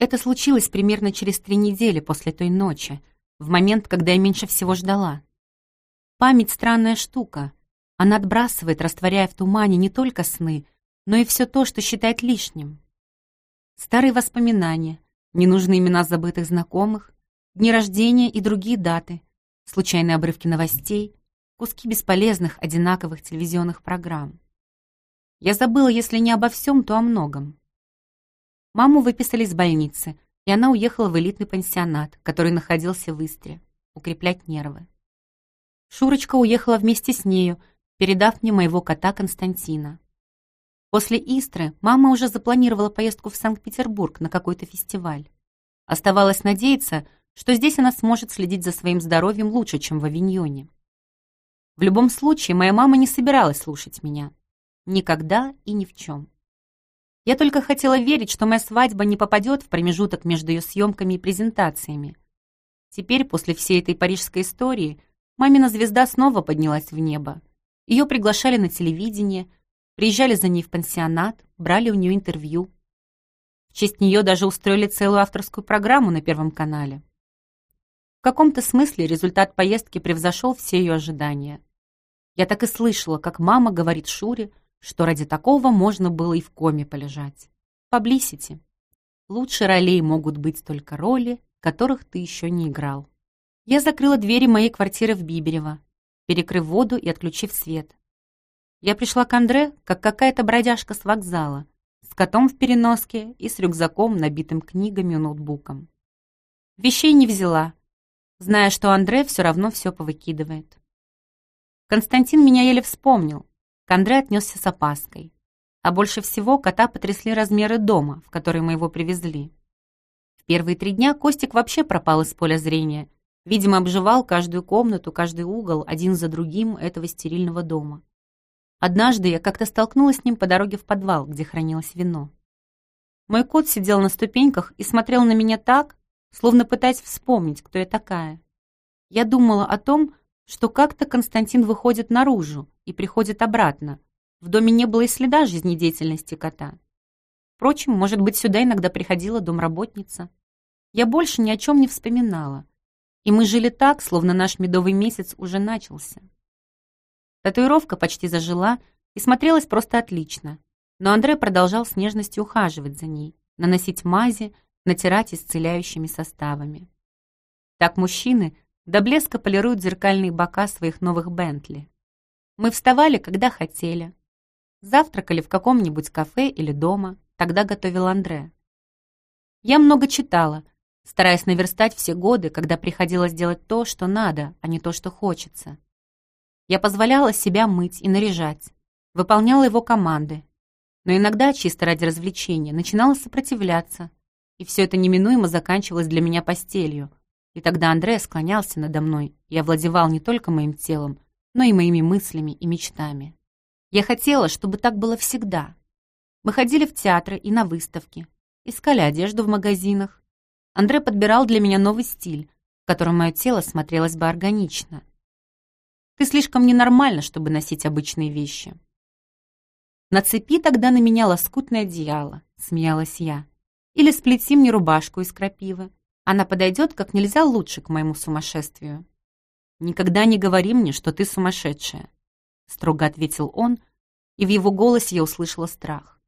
Это случилось примерно через три недели после той ночи, в момент, когда я меньше всего ждала. Память — странная штука. Она отбрасывает, растворяя в тумане не только сны, но и все то, что считает лишним. Старые воспоминания, ненужные имена забытых знакомых, дни рождения и другие даты, случайные обрывки новостей, куски бесполезных, одинаковых телевизионных программ. Я забыла, если не обо всем, то о многом. Маму выписали из больницы, и она уехала в элитный пансионат, который находился в Истре, укреплять нервы. Шурочка уехала вместе с нею, передав мне моего кота Константина. После Истры мама уже запланировала поездку в Санкт-Петербург на какой-то фестиваль. Оставалось надеяться, что здесь она сможет следить за своим здоровьем лучше, чем в Авиньоне. В любом случае, моя мама не собиралась слушать меня. Никогда и ни в чем. Я только хотела верить, что моя свадьба не попадет в промежуток между ее съемками и презентациями. Теперь, после всей этой парижской истории, мамина звезда снова поднялась в небо. Ее приглашали на телевидение, приезжали за ней в пансионат, брали у нее интервью. В честь нее даже устроили целую авторскую программу на Первом канале. В каком-то смысле результат поездки превзошел все ее ожидания. Я так и слышала, как мама говорит Шуре, что ради такого можно было и в коме полежать. Поблисите. Лучше ролей могут быть только роли, которых ты еще не играл. Я закрыла двери моей квартиры в Биберево, перекрыв воду и отключив свет. Я пришла к Андре, как какая-то бродяжка с вокзала, с котом в переноске и с рюкзаком, набитым книгами и ноутбуком. Вещей не взяла, зная, что Андре все равно все повыкидывает. Константин меня еле вспомнил, к Андре отнесся с опаской. А больше всего кота потрясли размеры дома, в который мы его привезли. В первые три дня Костик вообще пропал из поля зрения. Видимо, обживал каждую комнату, каждый угол, один за другим этого стерильного дома. Однажды я как-то столкнулась с ним по дороге в подвал, где хранилось вино. Мой кот сидел на ступеньках и смотрел на меня так, словно пытаясь вспомнить, кто я такая. Я думала о том, что как-то Константин выходит наружу и приходит обратно. В доме не было и следа жизнедеятельности кота. Впрочем, может быть, сюда иногда приходила домработница. Я больше ни о чем не вспоминала. И мы жили так, словно наш медовый месяц уже начался. Татуировка почти зажила и смотрелась просто отлично. Но Андрей продолжал с нежностью ухаживать за ней, наносить мази, натирать исцеляющими составами. Так мужчины до блеска полируют зеркальные бока своих новых Бентли. Мы вставали, когда хотели. Завтракали в каком-нибудь кафе или дома, тогда готовил Андре. Я много читала, стараясь наверстать все годы, когда приходилось делать то, что надо, а не то, что хочется. Я позволяла себя мыть и наряжать, выполняла его команды, но иногда, чисто ради развлечения, начинала сопротивляться, и все это неминуемо заканчивалось для меня постелью, и тогда Андре склонялся надо мной и овладевал не только моим телом, но и моими мыслями и мечтами. Я хотела, чтобы так было всегда. Мы ходили в театры и на выставки, искали одежду в магазинах. Андре подбирал для меня новый стиль, в котором мое тело смотрелось бы органично. Ты слишком ненормальна, чтобы носить обычные вещи. Нацепи тогда на меня лоскутное одеяло, смеялась я. Или сплети мне рубашку из крапивы. Она подойдет как нельзя лучше к моему сумасшествию. «Никогда не говори мне, что ты сумасшедшая», — строго ответил он, и в его голосе я услышала страх.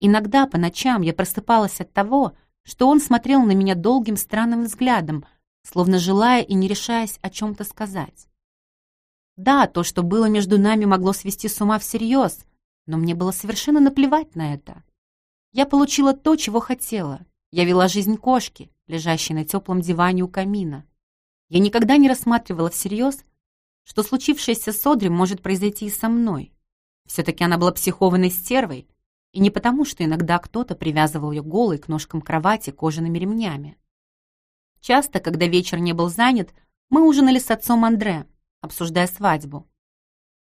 Иногда по ночам я просыпалась от того, что он смотрел на меня долгим странным взглядом, словно желая и не решаясь о чем-то сказать. Да, то, что было между нами, могло свести с ума всерьез, но мне было совершенно наплевать на это. Я получила то, чего хотела. Я вела жизнь кошки, лежащей на теплом диване у камина. Я никогда не рассматривала всерьез, что случившееся с Одри может произойти и со мной. Все-таки она была психованной стервой, и не потому, что иногда кто-то привязывал ее голой к ножкам кровати кожаными ремнями. Часто, когда вечер не был занят, мы ужинали с отцом Андре, обсуждая свадьбу.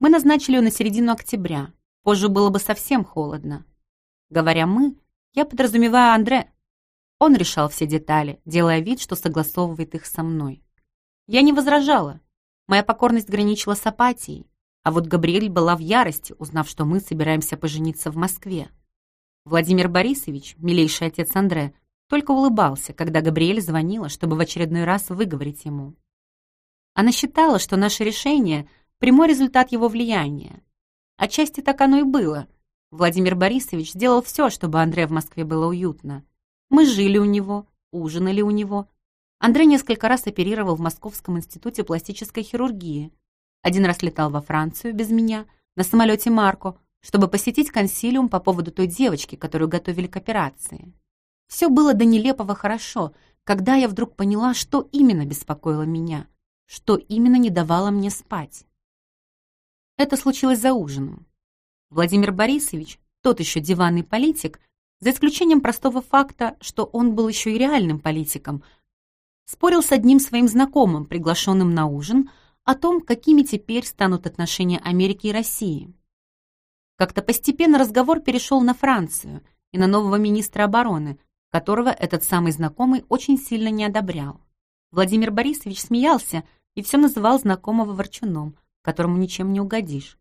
Мы назначили ее на середину октября, позже было бы совсем холодно. Говоря «мы», я подразумеваю Андре, он решал все детали, делая вид, что согласовывает их со мной. Я не возражала. Моя покорность граничила с апатией. А вот Габриэль была в ярости, узнав, что мы собираемся пожениться в Москве. Владимир Борисович, милейший отец Андре, только улыбался, когда Габриэль звонила, чтобы в очередной раз выговорить ему. Она считала, что наше решение — прямой результат его влияния. Отчасти так оно и было. Владимир Борисович сделал все, чтобы Андре в Москве было уютно. Мы жили у него, ужинали у него. Андрей несколько раз оперировал в Московском институте пластической хирургии. Один раз летал во Францию без меня на самолете Марко, чтобы посетить консилиум по поводу той девочки, которую готовили к операции. Все было до нелепого хорошо, когда я вдруг поняла, что именно беспокоило меня, что именно не давало мне спать. Это случилось за ужином. Владимир Борисович, тот еще диванный политик, за исключением простого факта, что он был еще и реальным политиком, спорил с одним своим знакомым, приглашенным на ужин, о том, какими теперь станут отношения Америки и России. Как-то постепенно разговор перешел на Францию и на нового министра обороны, которого этот самый знакомый очень сильно не одобрял. Владимир Борисович смеялся и все называл знакомого ворчуном, которому ничем не угодишь.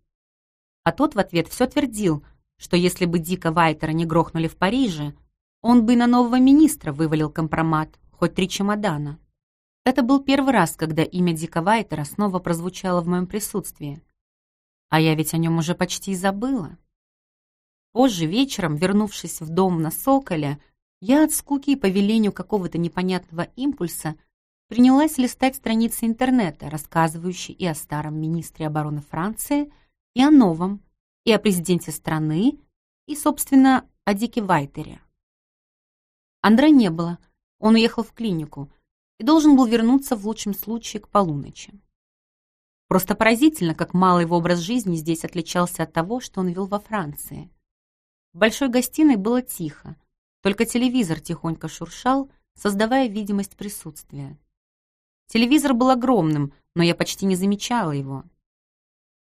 А тот в ответ все твердил, что если бы Дика Вайтера не грохнули в Париже, он бы на нового министра вывалил компромат, хоть три чемодана. Это был первый раз, когда имя Дика Вайтера снова прозвучало в моем присутствии. А я ведь о нем уже почти и забыла. Позже вечером, вернувшись в дом на Соколе, я от скуки и по велению какого-то непонятного импульса принялась листать страницы интернета, рассказывающие и о старом министре обороны Франции, и о новом, и о президенте страны, и, собственно, о Дике Вайтере. Андре не было, он уехал в клинику и должен был вернуться в лучшем случае к полуночи. Просто поразительно, как мало его образ жизни здесь отличался от того, что он вел во Франции. В большой гостиной было тихо, только телевизор тихонько шуршал, создавая видимость присутствия. Телевизор был огромным, но я почти не замечала его.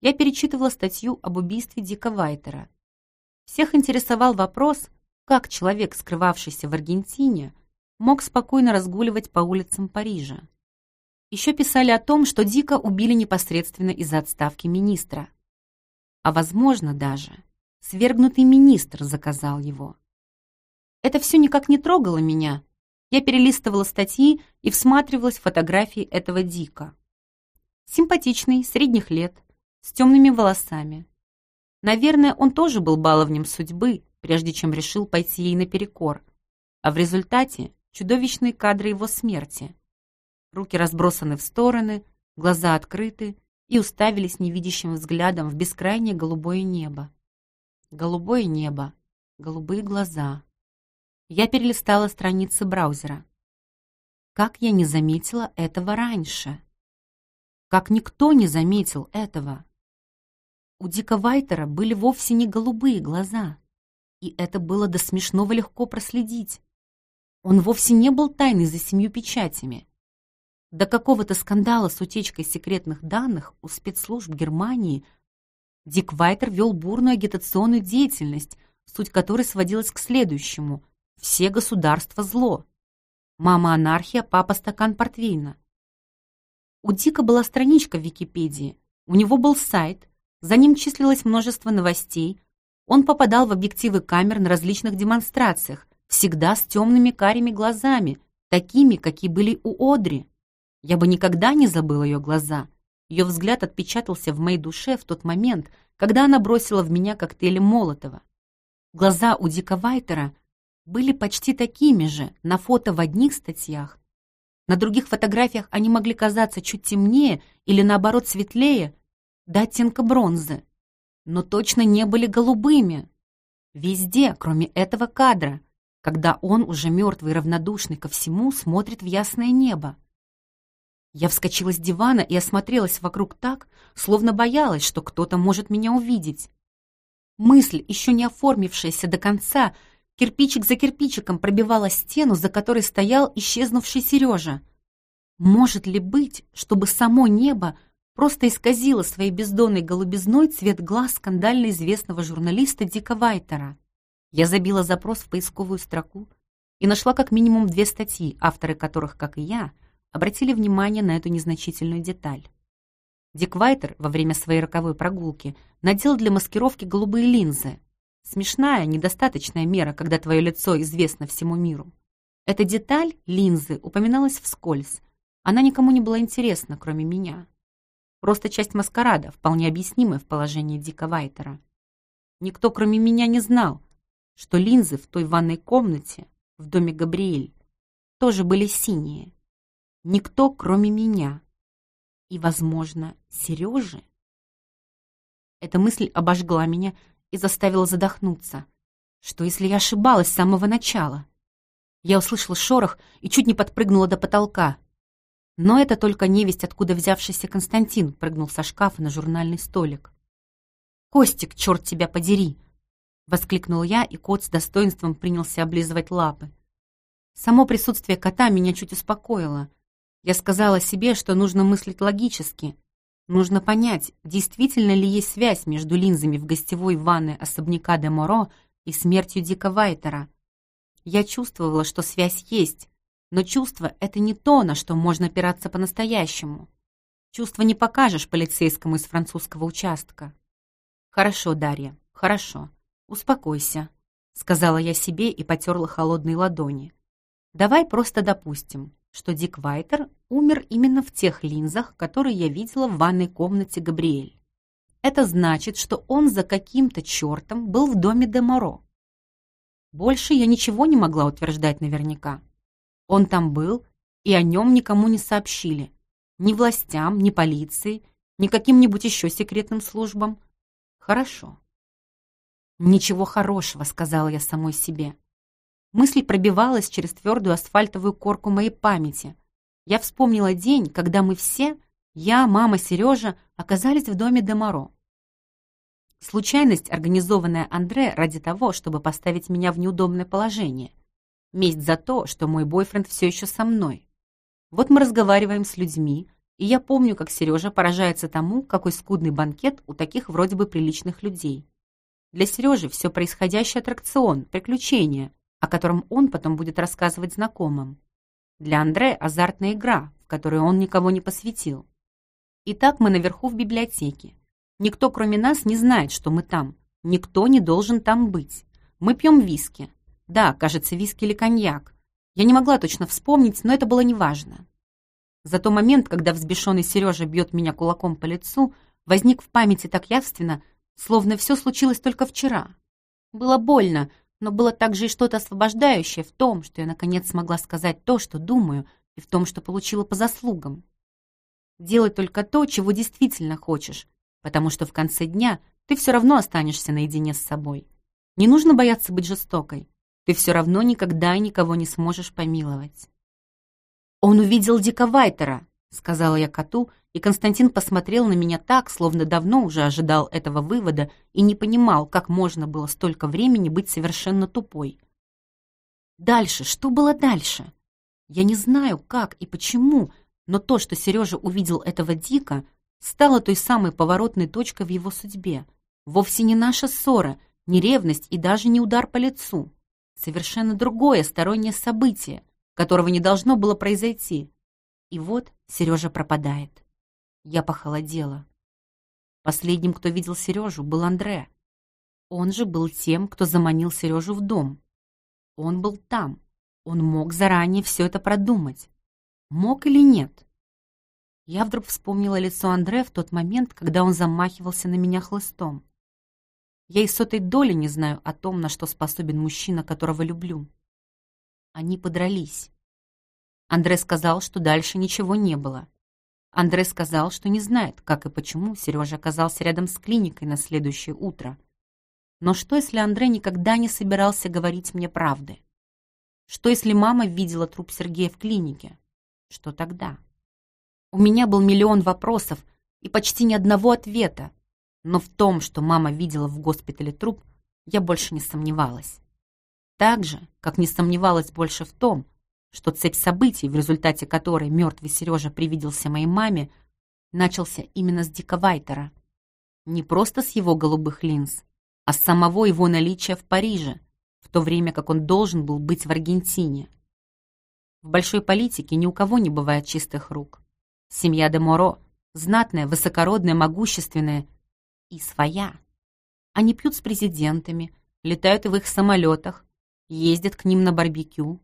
Я перечитывала статью об убийстве Дика Вайтера. Всех интересовал вопрос, как человек, скрывавшийся в Аргентине, мог спокойно разгуливать по улицам Парижа. Еще писали о том, что Дика убили непосредственно из-за отставки министра. А возможно даже, свергнутый министр заказал его. Это все никак не трогало меня. Я перелистывала статьи и всматривалась в фотографии этого Дика. Симпатичный, средних лет, с темными волосами. Наверное, он тоже был баловнем судьбы, прежде чем решил пойти ей наперекор. А в результате чудовищные кадры его смерти. Руки разбросаны в стороны, глаза открыты и уставились невидящим взглядом в бескрайнее голубое небо. Голубое небо, голубые глаза. Я перелистала страницы браузера. Как я не заметила этого раньше? Как никто не заметил этого? У Дика Вайтера были вовсе не голубые глаза, и это было до смешного легко проследить. Он вовсе не был тайной за семью печатями. До какого-то скандала с утечкой секретных данных у спецслужб Германии Дик Вайтер вел бурную агитационную деятельность, суть которой сводилась к следующему. Все государства зло. Мама анархия, папа стакан портвейна. У Дика была страничка в Википедии, у него был сайт, за ним числилось множество новостей. Он попадал в объективы камер на различных демонстрациях, всегда с темными карими глазами, такими, какие были у Одри. Я бы никогда не забыла ее глаза. Ее взгляд отпечатался в моей душе в тот момент, когда она бросила в меня коктейли Молотова. Глаза у Дика Вайтера были почти такими же на фото в одних статьях. На других фотографиях они могли казаться чуть темнее или наоборот светлее, до оттенка бронзы, но точно не были голубыми. Везде, кроме этого кадра, когда он, уже мертвый и равнодушный ко всему, смотрит в ясное небо. Я вскочила с дивана и осмотрелась вокруг так, словно боялась, что кто-то может меня увидеть. Мысль, еще не оформившаяся до конца, кирпичик за кирпичиком пробивала стену, за которой стоял исчезнувший Сережа. Может ли быть, чтобы само небо просто исказила своей бездонной голубизной цвет глаз скандально известного журналиста Дика Вайтера. Я забила запрос в поисковую строку и нашла как минимум две статьи, авторы которых, как и я, обратили внимание на эту незначительную деталь. Дик Вайтер во время своей роковой прогулки надел для маскировки голубые линзы. Смешная, недостаточная мера, когда твое лицо известно всему миру. Эта деталь, линзы, упоминалась вскользь. Она никому не была интересна, кроме меня. Просто часть маскарада, вполне объяснимая в положении Дика Вайтера. Никто, кроме меня, не знал, что линзы в той ванной комнате в доме Габриэль тоже были синие. Никто, кроме меня. И, возможно, Сережи? Эта мысль обожгла меня и заставила задохнуться. Что, если я ошибалась с самого начала? Я услышала шорох и чуть не подпрыгнула до потолка. Но это только невесть, откуда взявшийся Константин прыгнул со шкафа на журнальный столик. «Костик, черт тебя подери!» — воскликнул я, и кот с достоинством принялся облизывать лапы. Само присутствие кота меня чуть успокоило. Я сказала себе, что нужно мыслить логически. Нужно понять, действительно ли есть связь между линзами в гостевой ванной особняка де Моро и смертью Дика Вайтера. Я чувствовала, что связь есть, но чувство — это не то, на что можно опираться по-настоящему. Чувство не покажешь полицейскому из французского участка. «Хорошо, Дарья, хорошо. Успокойся», — сказала я себе и потерла холодные ладони. «Давай просто допустим, что Дик Вайтер умер именно в тех линзах, которые я видела в ванной комнате Габриэль. Это значит, что он за каким-то чертом был в доме де Моро. Больше я ничего не могла утверждать наверняка. Он там был, и о нем никому не сообщили. Ни властям, ни полиции, ни каким-нибудь еще секретным службам. Хорошо. «Ничего хорошего», — сказала я самой себе. Мысль пробивалась через твердую асфальтовую корку моей памяти. Я вспомнила день, когда мы все, я, мама, Сережа, оказались в доме Демаро. Случайность, организованная Андре ради того, чтобы поставить меня в неудобное положение. Месть за то, что мой бойфренд все еще со мной. Вот мы разговариваем с людьми, и я помню, как Сережа поражается тому, какой скудный банкет у таких вроде бы приличных людей. Для Сережи все происходящее аттракцион, приключение, о котором он потом будет рассказывать знакомым. Для Андре азартная игра, в которую он никого не посвятил. Итак, мы наверху в библиотеке. Никто, кроме нас, не знает, что мы там. Никто не должен там быть. Мы пьем виски. Да, кажется, виски или коньяк. Я не могла точно вспомнить, но это было неважно. Зато момент, когда взбешенный Сережа бьет меня кулаком по лицу, возник в памяти так явственно, словно все случилось только вчера. Было больно, но было также и что-то освобождающее в том, что я наконец смогла сказать то, что думаю, и в том, что получила по заслугам. Делай только то, чего действительно хочешь, потому что в конце дня ты все равно останешься наедине с собой. Не нужно бояться быть жестокой. Ты все равно никогда никого не сможешь помиловать. «Он увидел Дика Вайтера», — сказала я коту, и Константин посмотрел на меня так, словно давно уже ожидал этого вывода и не понимал, как можно было столько времени быть совершенно тупой. Дальше, что было дальше? Я не знаю, как и почему, но то, что Сережа увидел этого Дика, стала той самой поворотной точкой в его судьбе. Вовсе не наша ссора, не ревность и даже не удар по лицу. Совершенно другое стороннее событие, которого не должно было произойти. И вот Сережа пропадает. Я похолодела. Последним, кто видел Сережу, был Андре. Он же был тем, кто заманил Сережу в дом. Он был там. Он мог заранее все это продумать. Мог или нет? Я вдруг вспомнила лицо Андре в тот момент, когда он замахивался на меня хлыстом. Я и сотой доли не знаю о том, на что способен мужчина, которого люблю. Они подрались. Андре сказал, что дальше ничего не было. Андре сказал, что не знает, как и почему Сережа оказался рядом с клиникой на следующее утро. Но что, если Андре никогда не собирался говорить мне правды? Что, если мама видела труп Сергея в клинике? Что тогда? У меня был миллион вопросов и почти ни одного ответа, но в том, что мама видела в госпитале труп, я больше не сомневалась. Так же, как не сомневалась больше в том, что цепь событий, в результате которой мертвый Сережа привиделся моей маме, начался именно с Дика Вайтера. Не просто с его голубых линз, а с самого его наличия в Париже, в то время как он должен был быть в Аргентине. В большой политике ни у кого не бывает чистых рук. Семья де Моро знатная, высокородная, могущественная и своя. Они пьют с президентами, летают в их самолетах, ездят к ним на барбекю.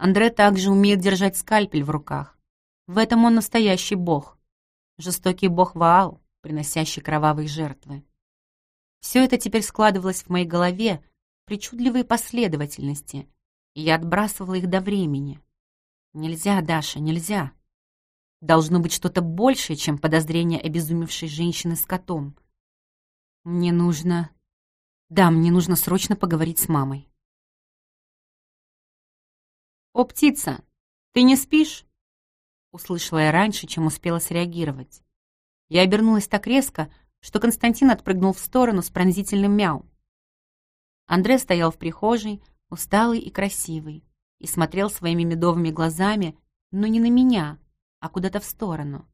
Андре также умеет держать скальпель в руках. В этом он настоящий бог. Жестокий бог Ваал, приносящий кровавые жертвы. Все это теперь складывалось в моей голове, причудливые последовательности, и я отбрасывала их до времени. Нельзя, Даша, нельзя. Должно быть что-то большее, чем подозрение обезумевшей женщины с котом. Мне нужно... Да, мне нужно срочно поговорить с мамой. «О, птица, ты не спишь?» Услышала я раньше, чем успела среагировать. Я обернулась так резко, что Константин отпрыгнул в сторону с пронзительным мяу. Андре стоял в прихожей, усталый и красивый, и смотрел своими медовыми глазами, но не на меня, а куда-то в сторону.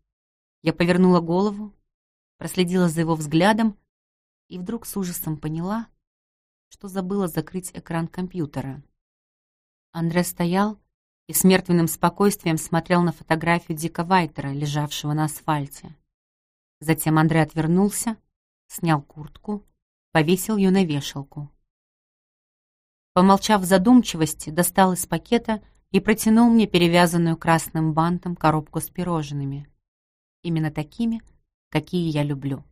Я повернула голову, проследила за его взглядом и вдруг с ужасом поняла, что забыла закрыть экран компьютера. Андре стоял и с мертвенным спокойствием смотрел на фотографию Дика Вайтера, лежавшего на асфальте. Затем Андре отвернулся, снял куртку, повесил ее на вешалку. Помолчав в задумчивости, достал из пакета и протянул мне перевязанную красным бантом коробку с пирожными. Именно такими, какие я люблю.